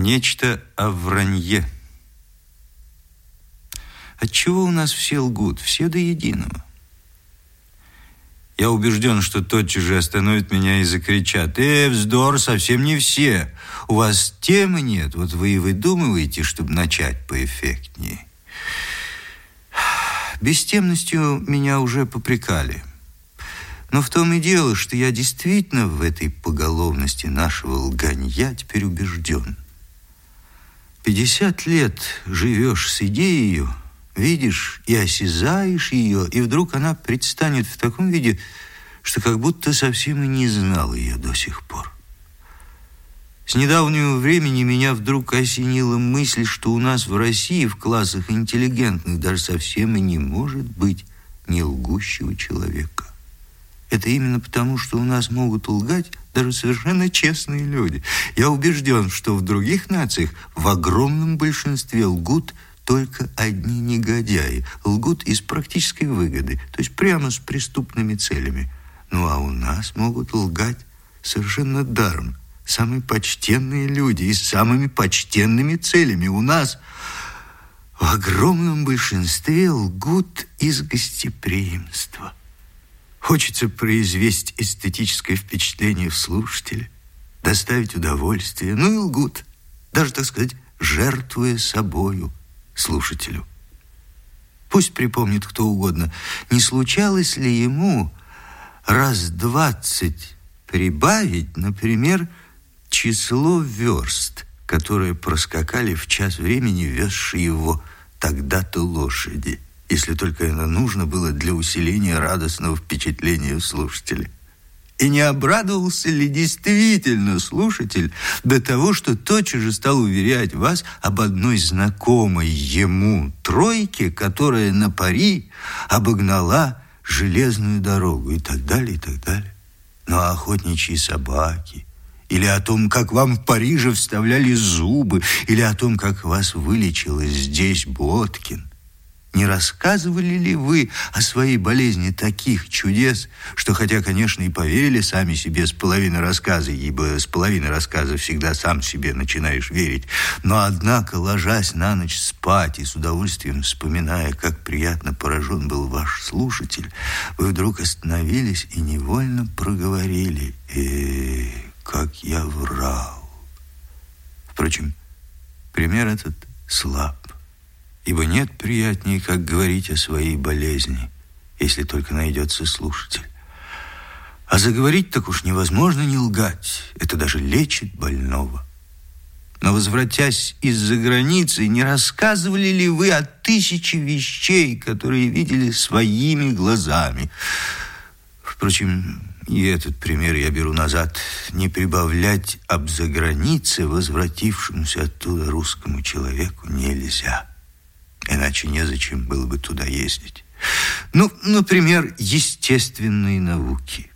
Нечто о вранье. Отчего у нас все лгут, все до единого? Я убежден, что тотчас же остановят меня и закричат. «Э, вздор, совсем не все. У вас темы нет, вот вы и выдумываете, чтобы начать поэффектнее». Бестемностью меня уже попрекали. Но в том и дело, что я действительно в этой поголовности нашего лганья теперь убежден. Пятьдесят лет живешь с идеей, видишь и осязаешь ее, и вдруг она предстанет в таком виде, что как будто совсем и не знал ее до сих пор. С недавнего времени меня вдруг осенила мысль, что у нас в России в классах интеллигентных даже совсем и не может быть не лгущего человека. Это именно потому, что у нас могут лгать даже совершенно честные люди. Я убежден, что в других нациях в огромном большинстве лгут только одни негодяи. Лгут из практической выгоды, то есть прямо с преступными целями. Ну а у нас могут лгать совершенно даром. Самые почтенные люди и с самыми почтенными целями. У нас в огромном большинстве лгут из гостеприимства. Хочется произвести эстетическое впечатление в слушателя, доставить удовольствие, ну и лгут, даже, так сказать, жертвуя собою слушателю. Пусть припомнит кто угодно, не случалось ли ему раз двадцать прибавить, например, число верст, которые проскакали в час времени, везшие его тогда-то лошади – если только это нужно было для усиления радостного впечатления слушателя. И не обрадовался ли действительно слушатель до того, что тотчас же стал уверять вас об одной знакомой ему тройке, которая на пари обогнала железную дорогу и так далее, и так далее. Ну, а охотничьи собаки, или о том, как вам в Париже вставляли зубы, или о том, как вас вылечила здесь Боткин. Не рассказывали ли вы о своей болезни таких чудес, что хотя, конечно, и поверили сами себе с половины рассказа, ибо с половины рассказа всегда сам себе начинаешь верить, но, однако, ложась на ночь спать и с удовольствием вспоминая, как приятно поражен был ваш слушатель, вы вдруг остановились и невольно проговорили «Э, как я врал». Впрочем, пример этот слаб ибо нет приятнее, как говорить о своей болезни, если только найдется слушатель. А заговорить так уж невозможно не лгать. Это даже лечит больного. Но, возвратясь из-за границы, не рассказывали ли вы о тысяче вещей, которые видели своими глазами? Впрочем, и этот пример я беру назад. Не прибавлять об загранице возвратившемуся оттуда русскому человеку нельзя иначе незачем было бы туда ездить. Ну, например, естественные науки.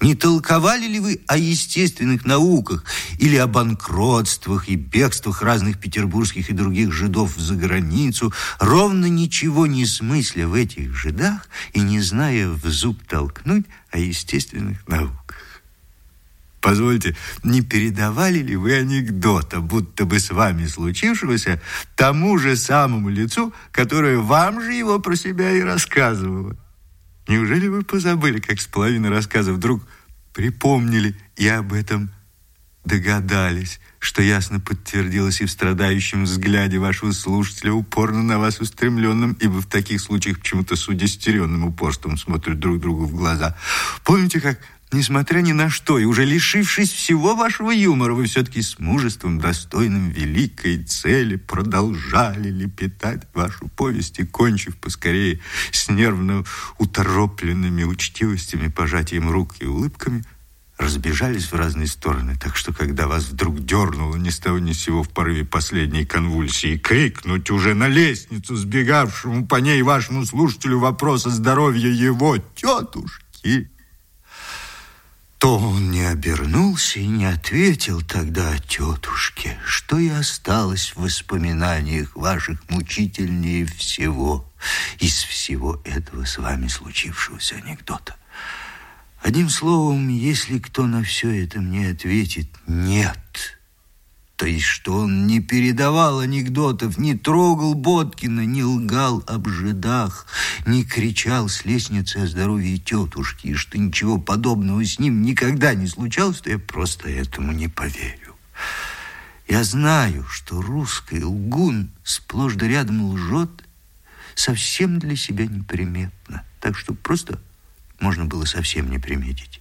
Не толковали ли вы о естественных науках или о банкротствах и бегствах разных петербургских и других жидов за границу, ровно ничего не смысля в этих жидах и не зная в зуб толкнуть о естественных науках? Позвольте, не передавали ли вы анекдота, будто бы с вами случившегося, тому же самому лицу, которое вам же его про себя и рассказывало? Неужели вы позабыли, как с половины рассказа вдруг припомнили и об этом догадались, что ясно подтвердилось и в страдающем взгляде вашего слушателя, упорно на вас устремленным, ибо в таких случаях почему-то с удестеренным упорством смотрят друг другу в глаза. Помните, как Несмотря ни на что, и уже лишившись всего вашего юмора, вы все-таки с мужеством, достойным великой цели, продолжали лепетать вашу повесть и, кончив поскорее с нервно уторопленными учтивостями, пожатием рук и улыбками, разбежались в разные стороны, так что, когда вас вдруг дернуло ни с того ни с сего в порыве последней конвульсии крикнуть уже на лестницу сбегавшему по ней вашему слушателю вопрос о здоровье его тетушки, то он не обернулся и не ответил тогда тетушке, что и осталось в воспоминаниях ваших мучительнее всего из всего этого с вами случившегося анекдота. Одним словом, если кто на все это мне ответит «нет», то есть, что он не передавал анекдотов, не трогал Боткина, не лгал об жидах, не кричал с лестницы о здоровье тетушки, и что ничего подобного с ним никогда не случалось, то я просто этому не поверю. Я знаю, что русский лгун сплошь да рядом лжет совсем для себя неприметно, так что просто можно было совсем не приметить.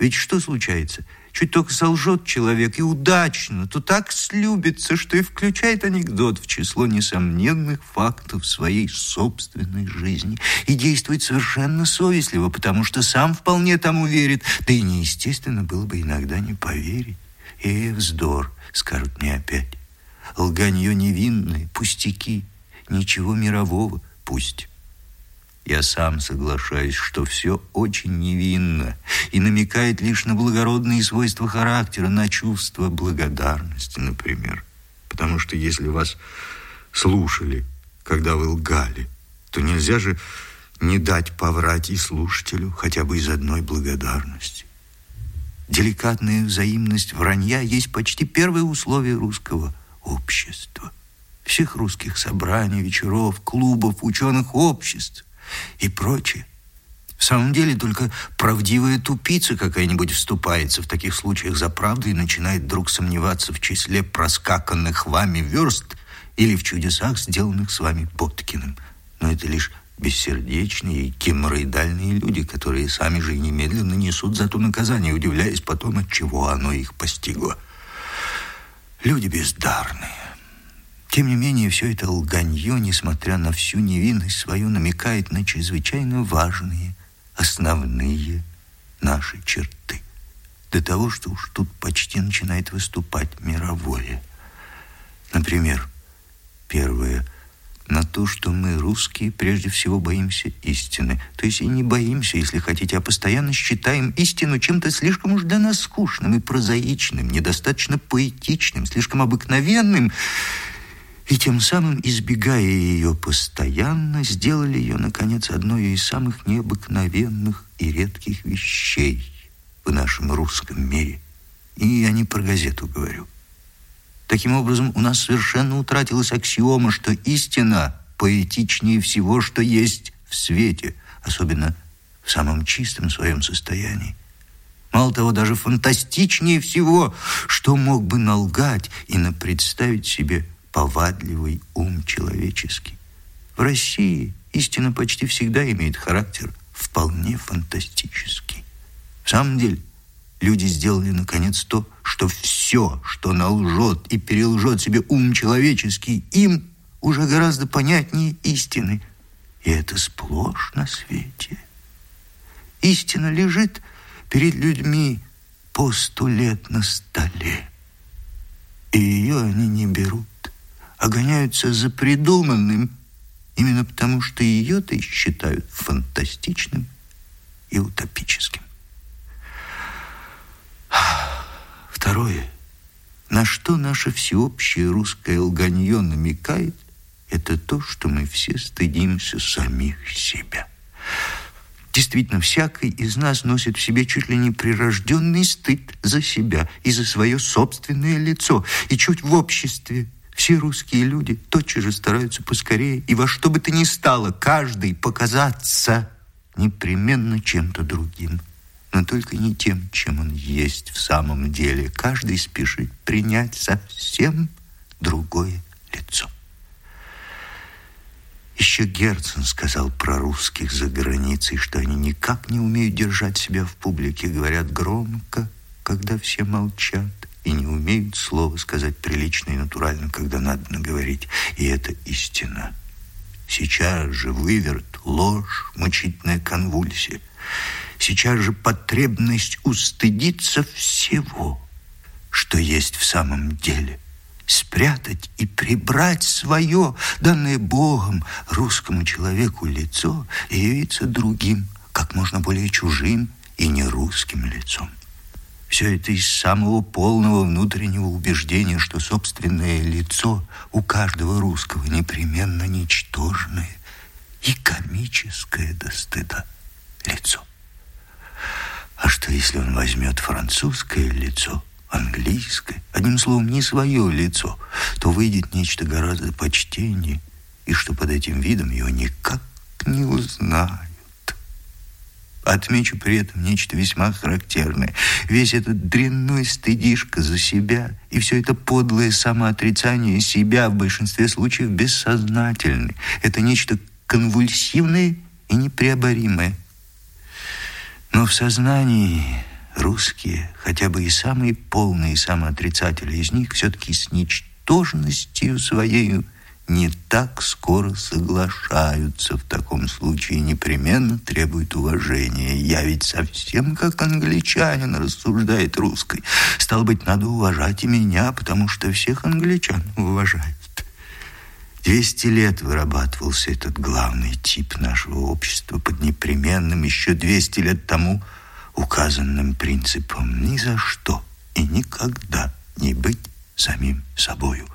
Ведь что случается – Чуть только солжет человек, и удачно, то так слюбится, что и включает анекдот в число несомненных фактов своей собственной жизни и действует совершенно совестливо, потому что сам вполне тому верит, да и неестественно было бы иногда не поверить. И вздор, скажут мне опять. Лганье невинное, пустяки, ничего мирового, пусть. Я сам соглашаюсь, что все очень невинно и намекает лишь на благородные свойства характера, на чувство благодарности, например. Потому что если вас слушали, когда вы лгали, то нельзя же не дать поврать и слушателю хотя бы из одной благодарности. Деликатная взаимность вранья есть почти первое условие русского общества. Всех русских собраний, вечеров, клубов, ученых обществ и прочее. В самом деле только правдивая тупица какая-нибудь вступается в таких случаях за правду и начинает вдруг сомневаться в числе проскаканных вами верст или в чудесах, сделанных с вами Боткиным. Но это лишь бессердечные и геморроидальные люди, которые сами же немедленно несут за то наказание, удивляясь потом, от чего оно их постигло. Люди бездарные. Тем не менее, все это лганье, несмотря на всю невинность свою, намекает на чрезвычайно важные, основные наши черты. До того, что уж тут почти начинает выступать мировое. Например, первое – на то, что мы, русские, прежде всего боимся истины. То есть и не боимся, если хотите, а постоянно считаем истину чем-то слишком уж для нас скучным и прозаичным, недостаточно поэтичным, слишком обыкновенным – и тем самым, избегая ее постоянно, сделали ее, наконец, одной из самых необыкновенных и редких вещей в нашем русском мире. И я не про газету говорю. Таким образом, у нас совершенно утратилась аксиома, что истина поэтичнее всего, что есть в свете, особенно в самом чистом своем состоянии. Мало того, даже фантастичнее всего, что мог бы налгать и напредставить себе повадливый ум человеческий. В России истина почти всегда имеет характер вполне фантастический. В самом деле, люди сделали, наконец, то, что все, что налжет и перелжет себе ум человеческий, им уже гораздо понятнее истины. И это сплошь на свете. Истина лежит перед людьми по сто лет на столе. И ее они не берут а гоняются за придуманным, именно потому что ее-то и считают фантастичным и утопическим. Второе. На что наше всеобщее русское лганье намекает, это то, что мы все стыдимся самих себя. Действительно, всякий из нас носит в себе чуть ли не прирожденный стыд за себя и за свое собственное лицо. И чуть в обществе все русские люди тотчас же стараются поскорее, и во что бы то ни стало, каждый показаться непременно чем-то другим, но только не тем, чем он есть в самом деле. Каждый спешит принять совсем другое лицо. Еще Герцен сказал про русских за границей, что они никак не умеют держать себя в публике, говорят громко, когда все молчат и не умеют слово сказать прилично и натурально, когда надо наговорить. И это истина. Сейчас же выверт, ложь, мучительная конвульсия. Сейчас же потребность устыдиться всего, что есть в самом деле. Спрятать и прибрать свое, данное Богом, русскому человеку лицо и явиться другим, как можно более чужим и нерусским лицом. Все это из самого полного внутреннего убеждения, что собственное лицо у каждого русского непременно ничтожное и комическое до стыда лицо. А что, если он возьмет французское лицо, английское, одним словом, не свое лицо, то выйдет нечто гораздо почтеннее, и что под этим видом его никак не узнают. Отмечу при этом нечто весьма характерное. Весь этот дрянной стыдишка за себя и все это подлое самоотрицание себя в большинстве случаев бессознательны. Это нечто конвульсивное и непреоборимое. Но в сознании русские, хотя бы и самые полные самоотрицатели из них, все-таки с ничтожностью своей не так скоро соглашаются. В таком случае непременно требуют уважения. Я ведь совсем как англичанин, рассуждает русской. Стало быть, надо уважать и меня, потому что всех англичан уважают. Двести лет вырабатывался этот главный тип нашего общества под непременным еще двести лет тому указанным принципом ни за что и никогда не быть самим собою,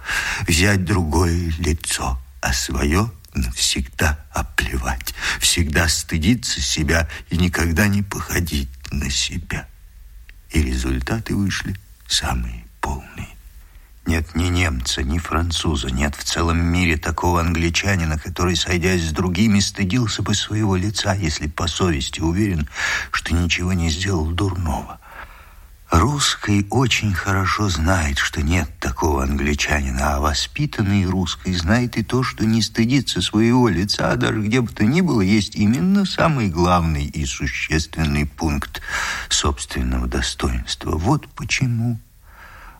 взять другое лицо, а свое навсегда оплевать, всегда стыдиться себя и никогда не походить на себя. И результаты вышли самые полные. Нет ни немца, ни француза, нет в целом мире такого англичанина, который, сойдясь с другими, стыдился бы своего лица, если по совести уверен, что ничего не сделал дурного. Русский очень хорошо знает, что нет такого англичанина, а воспитанный русский знает и то, что не стыдиться своего лица, а даже где бы то ни было, есть именно самый главный и существенный пункт собственного достоинства. Вот почему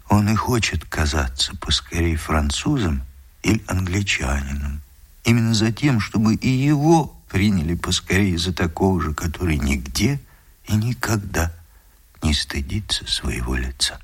он и хочет казаться поскорее французом или англичанином. Именно за тем, чтобы и его приняли поскорее за такого же, который нигде и никогда не стыдится своего лица.